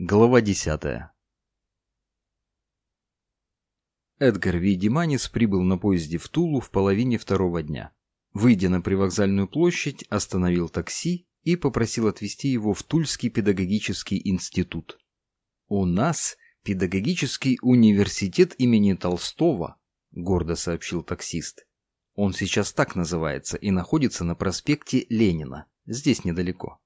Глава десятая. Эдгар Вейдеманис прибыл на поезде в Тулу в половине второго дня. Выйдя на привокзальную площадь, остановил такси и попросил отвезти его в Тульский педагогический институт. «У нас педагогический университет имени Толстого», — гордо сообщил таксист. «Он сейчас так называется и находится на проспекте Ленина, здесь недалеко.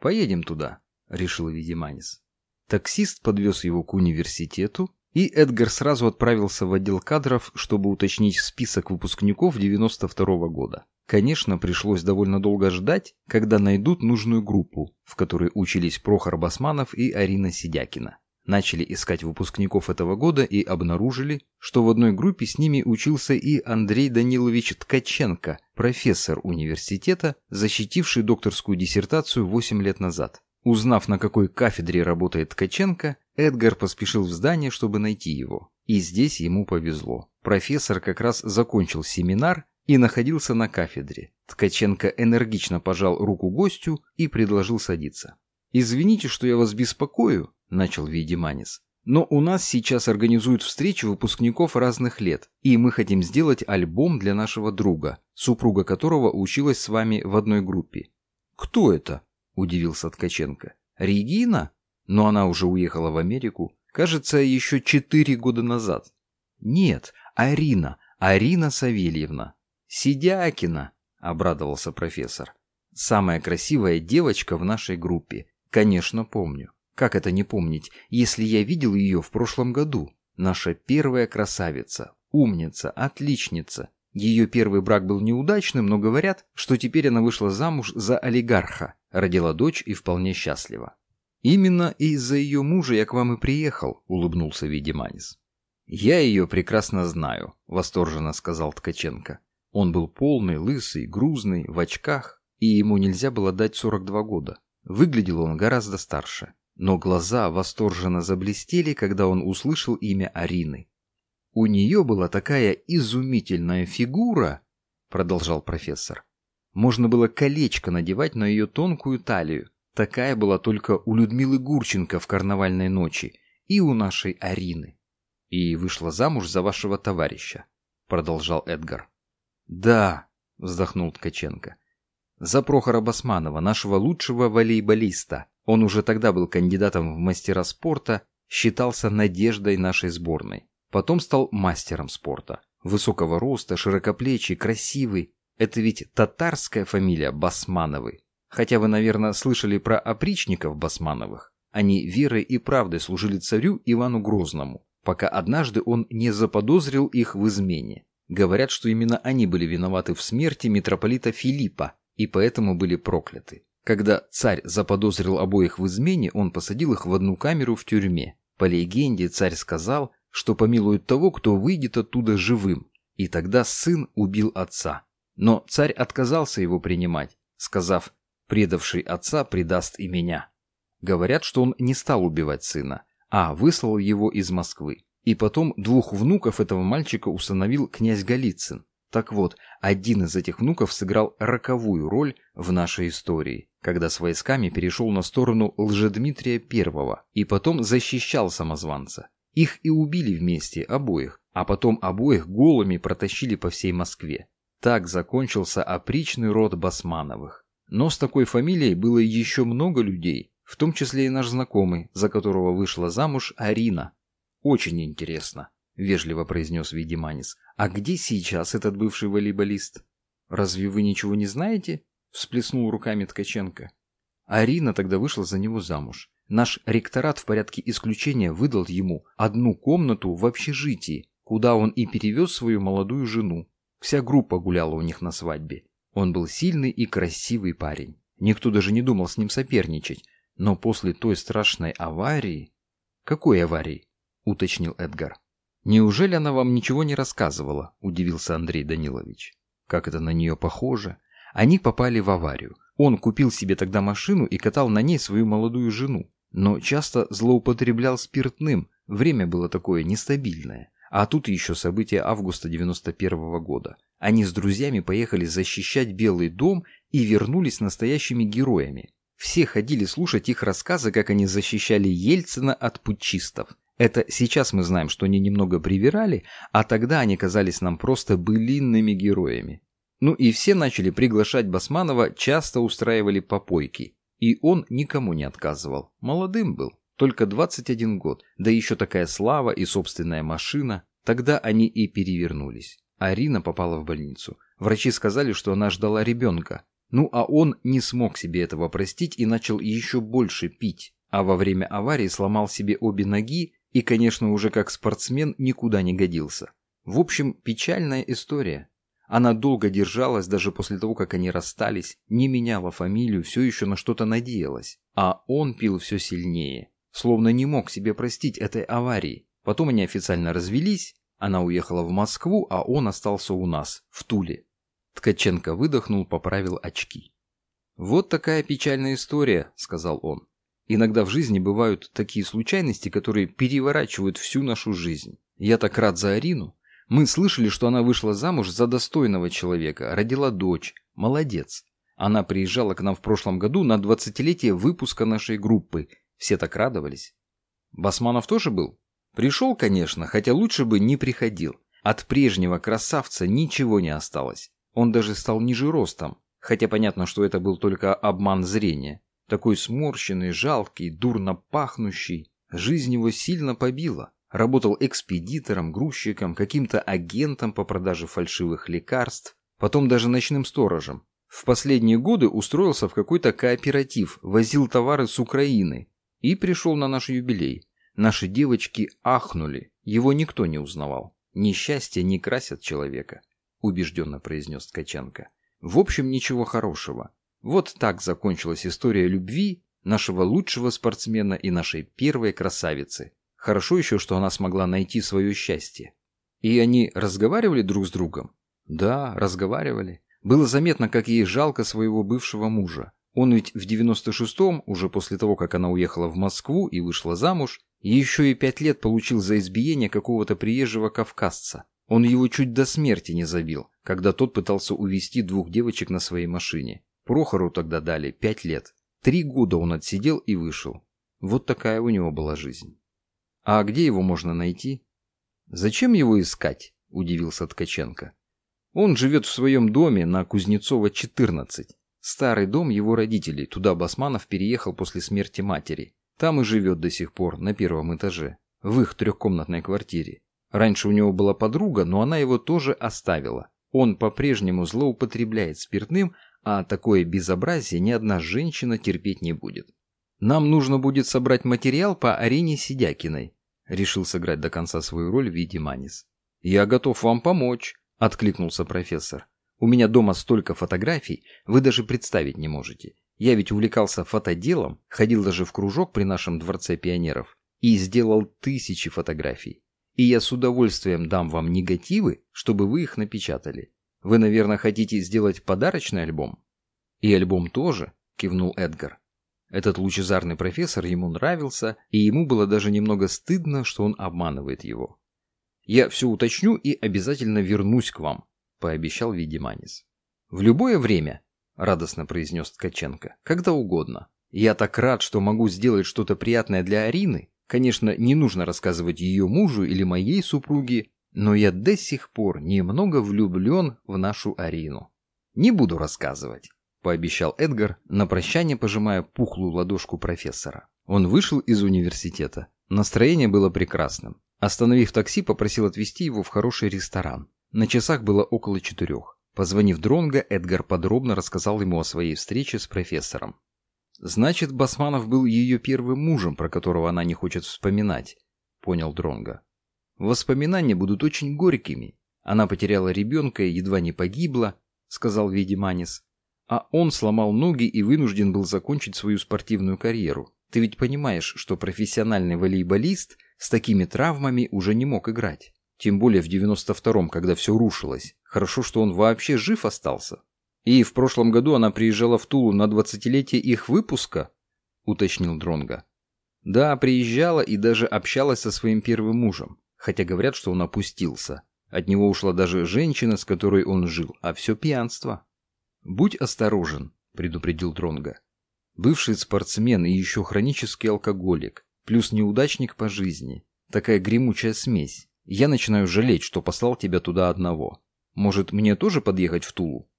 Поедем туда», — решил Вейдеманис. Таксист подвез его к университету, и Эдгар сразу отправился в отдел кадров, чтобы уточнить список выпускников 92 -го года. Конечно, пришлось довольно долго ждать, когда найдут нужную группу, в которой учились Прохор Басманов и Арина Сидякина. Начали искать выпускников этого года и обнаружили, что в одной группе с ними учился и Андрей Данилович Ткаченко, профессор университета, защитивший докторскую диссертацию 8 лет назад. Узнав, на какой кафедре работает Ткаченко, Эдгар поспешил в здание, чтобы найти его. И здесь ему повезло. Профессор как раз закончил семинар и находился на кафедре. Ткаченко энергично пожал руку гостю и предложил садиться. «Извините, что я вас беспокою», – начал Вейдеманис. «Но у нас сейчас организуют встречу выпускников разных лет, и мы хотим сделать альбом для нашего друга, супруга которого училась с вами в одной группе». «Кто это?» Удивился Ткаченко. «Регина? Но она уже уехала в Америку. Кажется, еще четыре года назад». «Нет, Арина, Арина Савельевна». «Сидякина», — обрадовался профессор. «Самая красивая девочка в нашей группе. Конечно, помню. Как это не помнить, если я видел ее в прошлом году? Наша первая красавица, умница, отличница. Ее первый брак был неудачным, но говорят, что теперь она вышла замуж за олигарха родила дочь и вполне счастлива. «Именно из-за ее мужа я к вам и приехал», — улыбнулся Видиманис. «Я ее прекрасно знаю», — восторженно сказал Ткаченко. Он был полный, лысый, грузный, в очках, и ему нельзя было дать 42 года. Выглядел он гораздо старше. Но глаза восторженно заблестели, когда он услышал имя Арины. «У нее была такая изумительная фигура», — продолжал профессор. Можно было колечко надевать на ее тонкую талию. Такая была только у Людмилы Гурченко в карнавальной ночи и у нашей Арины. И вышла замуж за вашего товарища, продолжал Эдгар. Да, вздохнул Ткаченко. За Прохора Басманова, нашего лучшего волейболиста. Он уже тогда был кандидатом в мастера спорта, считался надеждой нашей сборной. Потом стал мастером спорта. Высокого роста, широкоплечий, красивый, это ведь татарская фамилия Басмановы. Хотя вы, наверное, слышали про опричников Басмановых. Они верой и правдой служили царю Ивану Грозному, пока однажды он не заподозрил их в измене. Говорят, что именно они были виноваты в смерти митрополита Филиппа и поэтому были прокляты. Когда царь заподозрил обоих в измене, он посадил их в одну камеру в тюрьме. По легенде царь сказал, что помилует того, кто выйдет оттуда живым. И тогда сын убил отца. Но царь отказался его принимать, сказав, предавший отца предаст и меня. Говорят, что он не стал убивать сына, а выслал его из Москвы. И потом двух внуков этого мальчика установил князь Голицын. Так вот, один из этих внуков сыграл роковую роль в нашей истории, когда с войсками перешел на сторону Лжедмитрия I и потом защищал самозванца. Их и убили вместе, обоих, а потом обоих голыми протащили по всей Москве. Так закончился опричный род Басмановых. Но с такой фамилией было еще много людей, в том числе и наш знакомый, за которого вышла замуж Арина. «Очень интересно», — вежливо произнес Видиманис. «А где сейчас этот бывший волейболист?» «Разве вы ничего не знаете?» — всплеснул руками Ткаченко. Арина тогда вышла за него замуж. Наш ректорат в порядке исключения выдал ему одну комнату в общежитии, куда он и перевез свою молодую жену. Вся группа гуляла у них на свадьбе. Он был сильный и красивый парень. Никто даже не думал с ним соперничать. Но после той страшной аварии... Какой аварии? Уточнил Эдгар. Неужели она вам ничего не рассказывала? Удивился Андрей Данилович. Как это на нее похоже. Они попали в аварию. Он купил себе тогда машину и катал на ней свою молодую жену. Но часто злоупотреблял спиртным. Время было такое нестабильное. А тут еще события августа 91 -го года. Они с друзьями поехали защищать Белый дом и вернулись настоящими героями. Все ходили слушать их рассказы, как они защищали Ельцина от путчистов. Это сейчас мы знаем, что они немного привирали, а тогда они казались нам просто былинными героями. Ну и все начали приглашать Басманова, часто устраивали попойки. И он никому не отказывал. Молодым был. Только 21 год, да еще такая слава и собственная машина. Тогда они и перевернулись. Арина попала в больницу. Врачи сказали, что она ждала ребенка. Ну а он не смог себе этого простить и начал еще больше пить. А во время аварии сломал себе обе ноги и, конечно, уже как спортсмен никуда не годился. В общем, печальная история. Она долго держалась, даже после того, как они расстались, не меняла фамилию, все еще на что-то надеялась. А он пил все сильнее, словно не мог себе простить этой аварии. Потом они официально развелись, она уехала в Москву, а он остался у нас, в Туле. Ткаченко выдохнул, поправил очки. «Вот такая печальная история», — сказал он. «Иногда в жизни бывают такие случайности, которые переворачивают всю нашу жизнь. Я так рад за Арину. Мы слышали, что она вышла замуж за достойного человека, родила дочь. Молодец. Она приезжала к нам в прошлом году на двадцатилетие выпуска нашей группы. Все так радовались. Басманов тоже был? Пришел, конечно, хотя лучше бы не приходил. От прежнего красавца ничего не осталось. Он даже стал ниже ростом, хотя понятно, что это был только обман зрения. Такой сморщенный, жалкий, дурно пахнущий. Жизнь его сильно побила. Работал экспедитором, грузчиком, каким-то агентом по продаже фальшивых лекарств, потом даже ночным сторожем. В последние годы устроился в какой-то кооператив, возил товары с Украины и пришел на наш юбилей. Наши девочки ахнули, его никто не узнавал. Несчастье не красят человека, убежденно произнес Ткаченко. В общем, ничего хорошего. Вот так закончилась история любви нашего лучшего спортсмена и нашей первой красавицы. Хорошо еще, что она смогла найти свое счастье. И они разговаривали друг с другом? Да, разговаривали. Было заметно, как ей жалко своего бывшего мужа. Он ведь в 96-м, уже после того, как она уехала в Москву и вышла замуж, еще и пять лет получил за избиение какого-то приезжего кавказца. Он его чуть до смерти не забил, когда тот пытался увезти двух девочек на своей машине. Прохору тогда дали пять лет. Три года он отсидел и вышел. Вот такая у него была жизнь. А где его можно найти? Зачем его искать? Удивился Ткаченко. Он живет в своем доме на Кузнецова, 14. Старый дом его родителей, туда Басманов переехал после смерти матери. Там и живет до сих пор, на первом этаже, в их трехкомнатной квартире. Раньше у него была подруга, но она его тоже оставила. Он по-прежнему злоупотребляет спиртным, а такое безобразие ни одна женщина терпеть не будет. Нам нужно будет собрать материал по Арине Сидякиной. Решил сыграть до конца свою роль в виде Манис. «Я готов вам помочь», — откликнулся профессор. «У меня дома столько фотографий, вы даже представить не можете. Я ведь увлекался фотоделом, ходил даже в кружок при нашем Дворце пионеров и сделал тысячи фотографий. И я с удовольствием дам вам негативы, чтобы вы их напечатали. Вы, наверное, хотите сделать подарочный альбом?» «И альбом тоже», — кивнул Эдгар. Этот лучезарный профессор ему нравился, и ему было даже немного стыдно, что он обманывает его. «Я все уточню и обязательно вернусь к вам», — пообещал Видиманис. «В любое время», — радостно произнес Ткаченко, — «когда угодно. Я так рад, что могу сделать что-то приятное для Арины. Конечно, не нужно рассказывать ее мужу или моей супруге, но я до сих пор немного влюблен в нашу Арину. Не буду рассказывать пообещал Эдгар, на прощание пожимая пухлую ладошку профессора. Он вышел из университета. Настроение было прекрасным. Остановив такси, попросил отвезти его в хороший ресторан. На часах было около четырех. Позвонив Дронго, Эдгар подробно рассказал ему о своей встрече с профессором. «Значит, Басманов был ее первым мужем, про которого она не хочет вспоминать», — понял Дронго. «Воспоминания будут очень горькими. Она потеряла ребенка и едва не погибла», — сказал Ведиманис. А он сломал ноги и вынужден был закончить свою спортивную карьеру. Ты ведь понимаешь, что профессиональный волейболист с такими травмами уже не мог играть. Тем более в 92-м, когда все рушилось. Хорошо, что он вообще жив остался. И в прошлом году она приезжала в Тулу на 20-летие их выпуска, уточнил Дронга. Да, приезжала и даже общалась со своим первым мужем. Хотя говорят, что он опустился. От него ушла даже женщина, с которой он жил, а все пьянство. «Будь осторожен», — предупредил Дронга. Бывший спортсмен и еще хронический алкоголик, плюс неудачник по жизни. Такая гремучая смесь. Я начинаю жалеть, что послал тебя туда одного. Может, мне тоже подъехать в Тулу?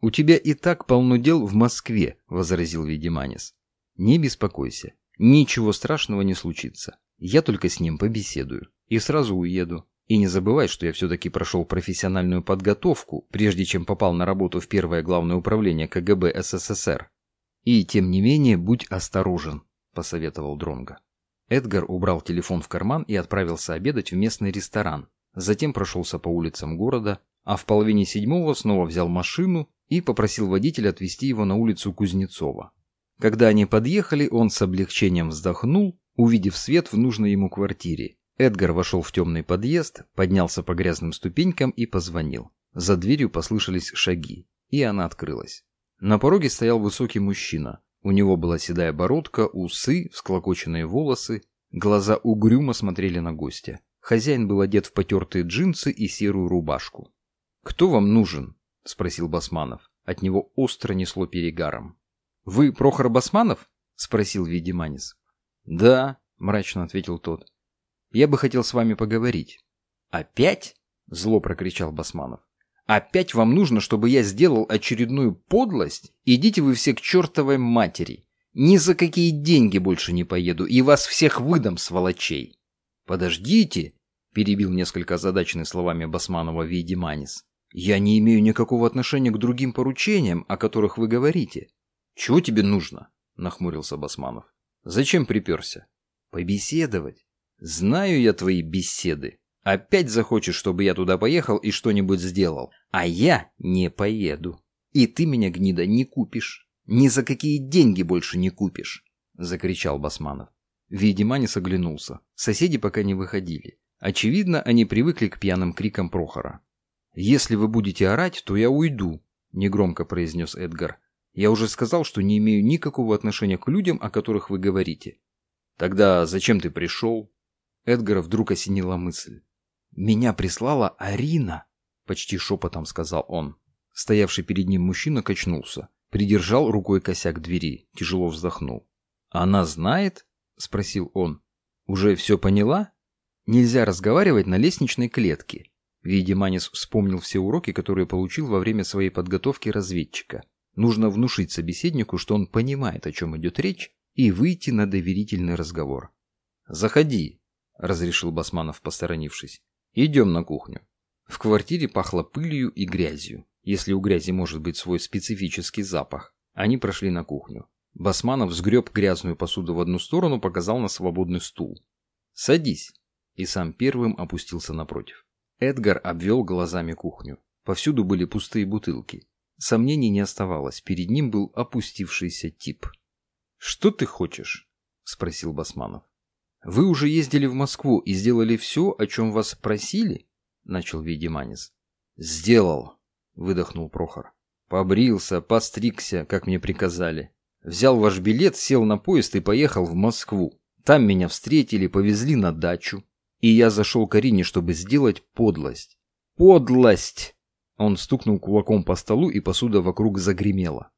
У тебя и так полно дел в Москве, возразил Ведиманис. Не беспокойся. Ничего страшного не случится. Я только с ним побеседую. И сразу уеду. И не забывай, что я все-таки прошел профессиональную подготовку, прежде чем попал на работу в первое главное управление КГБ СССР. И тем не менее, будь осторожен, посоветовал Дронга. Эдгар убрал телефон в карман и отправился обедать в местный ресторан. Затем прошелся по улицам города, а в половине седьмого снова взял машину и попросил водителя отвезти его на улицу Кузнецова. Когда они подъехали, он с облегчением вздохнул, увидев свет в нужной ему квартире. Эдгар вошел в темный подъезд, поднялся по грязным ступенькам и позвонил. За дверью послышались шаги, и она открылась. На пороге стоял высокий мужчина. У него была седая бородка, усы, всклокоченные волосы, глаза угрюмо смотрели на гостя. Хозяин был одет в потертые джинсы и серую рубашку. «Кто вам нужен?» – спросил Басманов. От него остро несло перегаром. «Вы Прохор Басманов?» — спросил Видиманис. «Да», — мрачно ответил тот. «Я бы хотел с вами поговорить». «Опять?» — зло прокричал Басманов. «Опять вам нужно, чтобы я сделал очередную подлость? Идите вы все к чертовой матери. Ни за какие деньги больше не поеду, и вас всех выдам, сволочей». «Подождите», — перебил несколько озадаченный словами Басманова Видиманис. «Я не имею никакого отношения к другим поручениям, о которых вы говорите. «Чего тебе нужно?» – нахмурился Басманов. «Зачем приперся?» «Побеседовать. Знаю я твои беседы. Опять захочешь, чтобы я туда поехал и что-нибудь сделал. А я не поеду. И ты меня, гнида, не купишь. Ни за какие деньги больше не купишь!» – закричал Басманов. Видиманис оглянулся. Соседи пока не выходили. Очевидно, они привыкли к пьяным крикам Прохора. «Если вы будете орать, то я уйду», – негромко произнес Эдгар. Я уже сказал, что не имею никакого отношения к людям, о которых вы говорите. Тогда зачем ты пришел? Эдгара вдруг осенила мысль. Меня прислала Арина, почти шепотом сказал он. Стоявший перед ним мужчина качнулся, придержал рукой косяк двери, тяжело вздохнул. Она знает? спросил он. Уже все поняла? Нельзя разговаривать на лестничной клетке. Видиманис вспомнил все уроки, которые получил во время своей подготовки разведчика. Нужно внушить собеседнику, что он понимает, о чем идет речь, и выйти на доверительный разговор. «Заходи», — разрешил Басманов, посторонившись. «Идем на кухню». В квартире пахло пылью и грязью. Если у грязи может быть свой специфический запах. Они прошли на кухню. Басманов сгреб грязную посуду в одну сторону, показал на свободный стул. «Садись!» И сам первым опустился напротив. Эдгар обвел глазами кухню. Повсюду были пустые бутылки. Сомнений не оставалось, перед ним был опустившийся тип. «Что ты хочешь?» – спросил Басманов. «Вы уже ездили в Москву и сделали все, о чем вас просили?» – начал Ведиманис. «Сделал», – выдохнул Прохор. «Побрился, постригся, как мне приказали. Взял ваш билет, сел на поезд и поехал в Москву. Там меня встретили, повезли на дачу. И я зашел к Арине, чтобы сделать подлость. Подлость! Он стукнул кулаком по столу, и посуда вокруг загремела.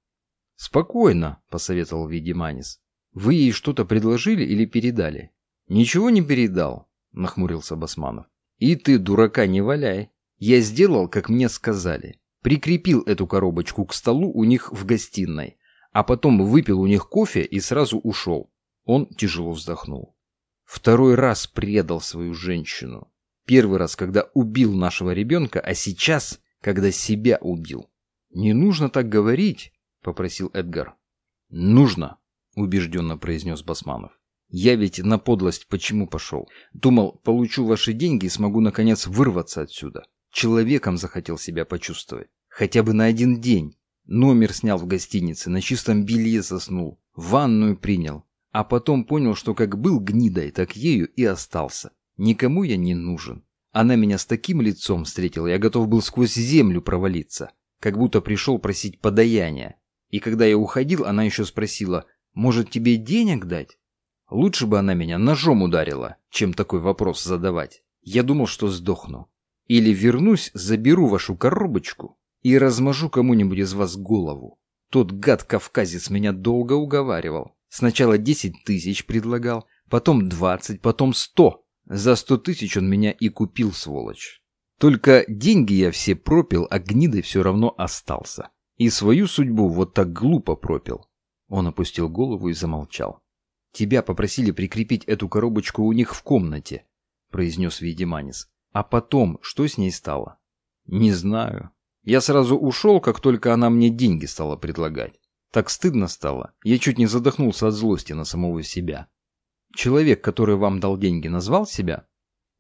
«Спокойно», — посоветовал Видиманис. «Вы ей что-то предложили или передали?» «Ничего не передал», — нахмурился Басманов. «И ты, дурака, не валяй. Я сделал, как мне сказали. Прикрепил эту коробочку к столу у них в гостиной, а потом выпил у них кофе и сразу ушел». Он тяжело вздохнул. Второй раз предал свою женщину. Первый раз, когда убил нашего ребенка, а сейчас когда себя убил. «Не нужно так говорить», — попросил Эдгар. «Нужно», — убежденно произнес Басманов. «Я ведь на подлость почему пошел? Думал, получу ваши деньги и смогу наконец вырваться отсюда. Человеком захотел себя почувствовать. Хотя бы на один день. Номер снял в гостинице, на чистом белье заснул, ванную принял. А потом понял, что как был гнидой, так ею и остался. Никому я не нужен. Она меня с таким лицом встретила, я готов был сквозь землю провалиться, как будто пришел просить подаяния. И когда я уходил, она еще спросила, может тебе денег дать? Лучше бы она меня ножом ударила, чем такой вопрос задавать. Я думал, что сдохну. Или вернусь, заберу вашу коробочку и размажу кому-нибудь из вас голову. Тот гад-кавказец меня долго уговаривал. Сначала десять тысяч предлагал, потом двадцать, потом сто. За сто тысяч он меня и купил, сволочь. Только деньги я все пропил, а гнидой все равно остался. И свою судьбу вот так глупо пропил. Он опустил голову и замолчал. «Тебя попросили прикрепить эту коробочку у них в комнате», — произнес Ведиманис. «А потом, что с ней стало?» «Не знаю. Я сразу ушел, как только она мне деньги стала предлагать. Так стыдно стало. Я чуть не задохнулся от злости на самого себя. Человек, который вам дал деньги, назвал себя?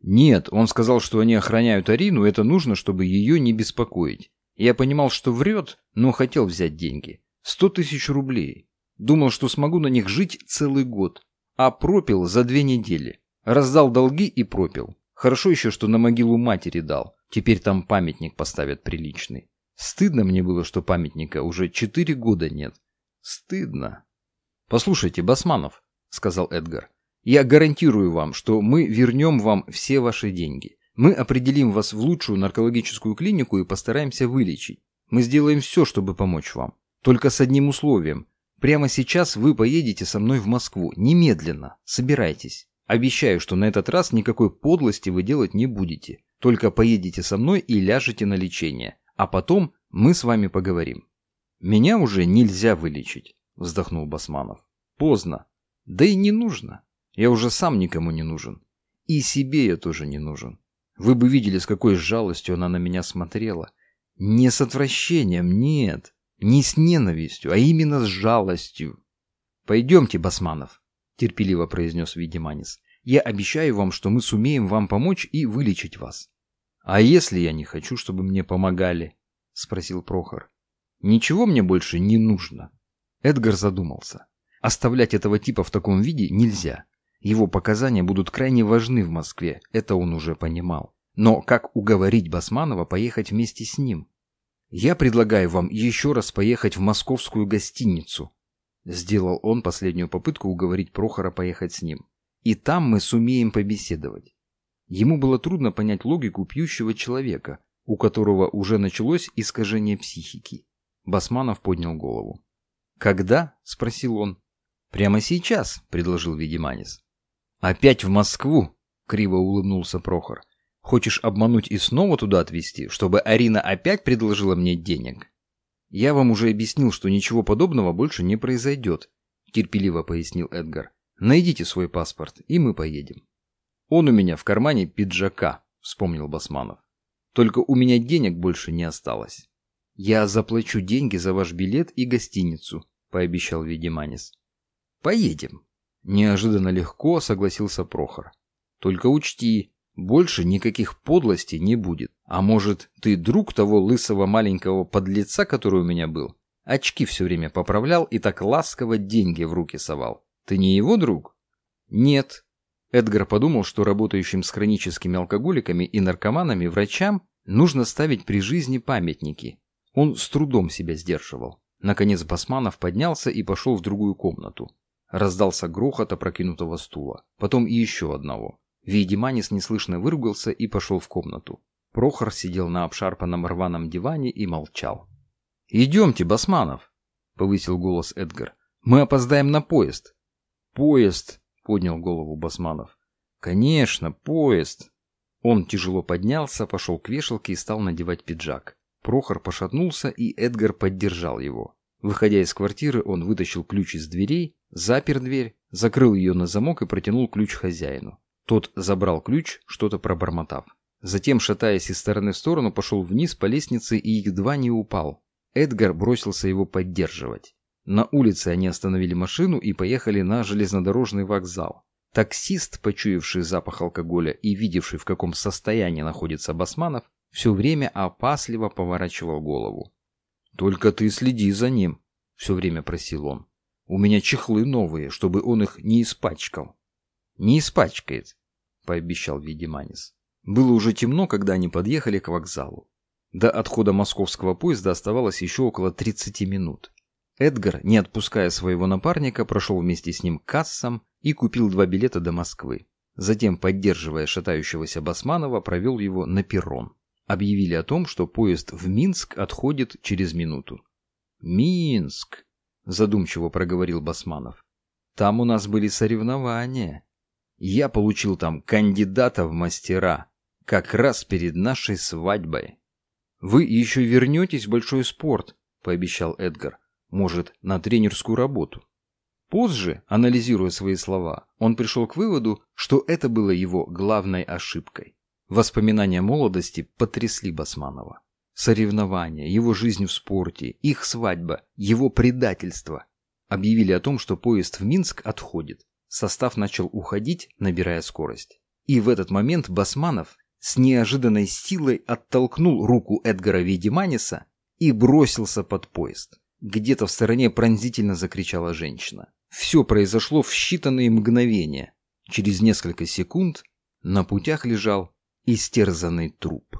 Нет, он сказал, что они охраняют Арину, это нужно, чтобы ее не беспокоить. Я понимал, что врет, но хотел взять деньги. Сто тысяч рублей. Думал, что смогу на них жить целый год. А пропил за две недели. Раздал долги и пропил. Хорошо еще, что на могилу матери дал. Теперь там памятник поставят приличный. Стыдно мне было, что памятника уже четыре года нет. Стыдно. «Послушайте, Басманов», — сказал Эдгар, — «я гарантирую вам, что мы вернем вам все ваши деньги. Мы определим вас в лучшую наркологическую клинику и постараемся вылечить. Мы сделаем все, чтобы помочь вам. Только с одним условием. Прямо сейчас вы поедете со мной в Москву. Немедленно. Собирайтесь. Обещаю, что на этот раз никакой подлости вы делать не будете. Только поедете со мной и ляжете на лечение. А потом мы с вами поговорим. Меня уже нельзя вылечить, вздохнул Басманов. Поздно. Да и не нужно. Я уже сам никому не нужен. И себе я тоже не нужен. Вы бы видели, с какой жалостью она на меня смотрела. Не с отвращением, нет. Не с ненавистью, а именно с жалостью. «Пойдемте, Басманов», — терпеливо произнес Видиманис. «Я обещаю вам, что мы сумеем вам помочь и вылечить вас». «А если я не хочу, чтобы мне помогали?» — спросил Прохор. «Ничего мне больше не нужно». Эдгар задумался. Оставлять этого типа в таком виде нельзя. Его показания будут крайне важны в Москве, это он уже понимал. Но как уговорить Басманова поехать вместе с ним? «Я предлагаю вам еще раз поехать в московскую гостиницу», Сделал он последнюю попытку уговорить Прохора поехать с ним. «И там мы сумеем побеседовать. Ему было трудно понять логику пьющего человека, у которого уже началось искажение психики. Басманов поднял голову. «Когда?» – спросил он. «Прямо сейчас», – предложил Ведиманис. «Опять в Москву?» – криво улыбнулся Прохор. «Хочешь обмануть и снова туда отвезти, чтобы Арина опять предложила мне денег?» «Я вам уже объяснил, что ничего подобного больше не произойдет», – терпеливо пояснил Эдгар. «Найдите свой паспорт, и мы поедем». «Он у меня в кармане пиджака», — вспомнил Басманов. «Только у меня денег больше не осталось». «Я заплачу деньги за ваш билет и гостиницу», — пообещал Ведиманис. «Поедем». Неожиданно легко согласился Прохор. «Только учти, больше никаких подлостей не будет. А может, ты друг того лысого маленького подлеца, который у меня был? Очки все время поправлял и так ласково деньги в руки совал. Ты не его друг?» «Нет», Эдгар подумал, что работающим с хроническими алкоголиками и наркоманами врачам нужно ставить при жизни памятники. Он с трудом себя сдерживал. Наконец Басманов поднялся и пошел в другую комнату. Раздался грохот опрокинутого стула. Потом и еще одного. Вейдеманис неслышно выругался и пошел в комнату. Прохор сидел на обшарпанном рваном диване и молчал. «Идемте, Басманов!» — повысил голос Эдгар. «Мы опоздаем на поезд». «Поезд!» поднял голову Басманов. «Конечно, поезд!» Он тяжело поднялся, пошел к вешалке и стал надевать пиджак. Прохор пошатнулся, и Эдгар поддержал его. Выходя из квартиры, он вытащил ключ из дверей, запер дверь, закрыл ее на замок и протянул ключ хозяину. Тот забрал ключ, что-то пробормотав. Затем, шатаясь из стороны в сторону, пошел вниз по лестнице и едва не упал. Эдгар бросился его поддерживать. На улице они остановили машину и поехали на железнодорожный вокзал. Таксист, почуявший запах алкоголя и видевший, в каком состоянии находится Басманов, все время опасливо поворачивал голову. «Только ты следи за ним», — все время просил он. «У меня чехлы новые, чтобы он их не испачкал». «Не испачкает», — пообещал Видиманис. Было уже темно, когда они подъехали к вокзалу. До отхода московского поезда оставалось еще около 30 минут. Эдгар, не отпуская своего напарника, прошел вместе с ним к кассам и купил два билета до Москвы. Затем, поддерживая шатающегося Басманова, провел его на перрон. Объявили о том, что поезд в Минск отходит через минуту. «Минск», — задумчиво проговорил Басманов. «Там у нас были соревнования. Я получил там кандидата в мастера, как раз перед нашей свадьбой». «Вы еще вернетесь в большой спорт», — пообещал Эдгар. «Может, на тренерскую работу?» Позже, анализируя свои слова, он пришел к выводу, что это было его главной ошибкой. Воспоминания молодости потрясли Басманова. Соревнования, его жизнь в спорте, их свадьба, его предательство. Объявили о том, что поезд в Минск отходит. Состав начал уходить, набирая скорость. И в этот момент Басманов с неожиданной силой оттолкнул руку Эдгара Видиманиса и бросился под поезд. Где-то в стороне пронзительно закричала женщина. Все произошло в считанные мгновения. Через несколько секунд на путях лежал истерзанный труп.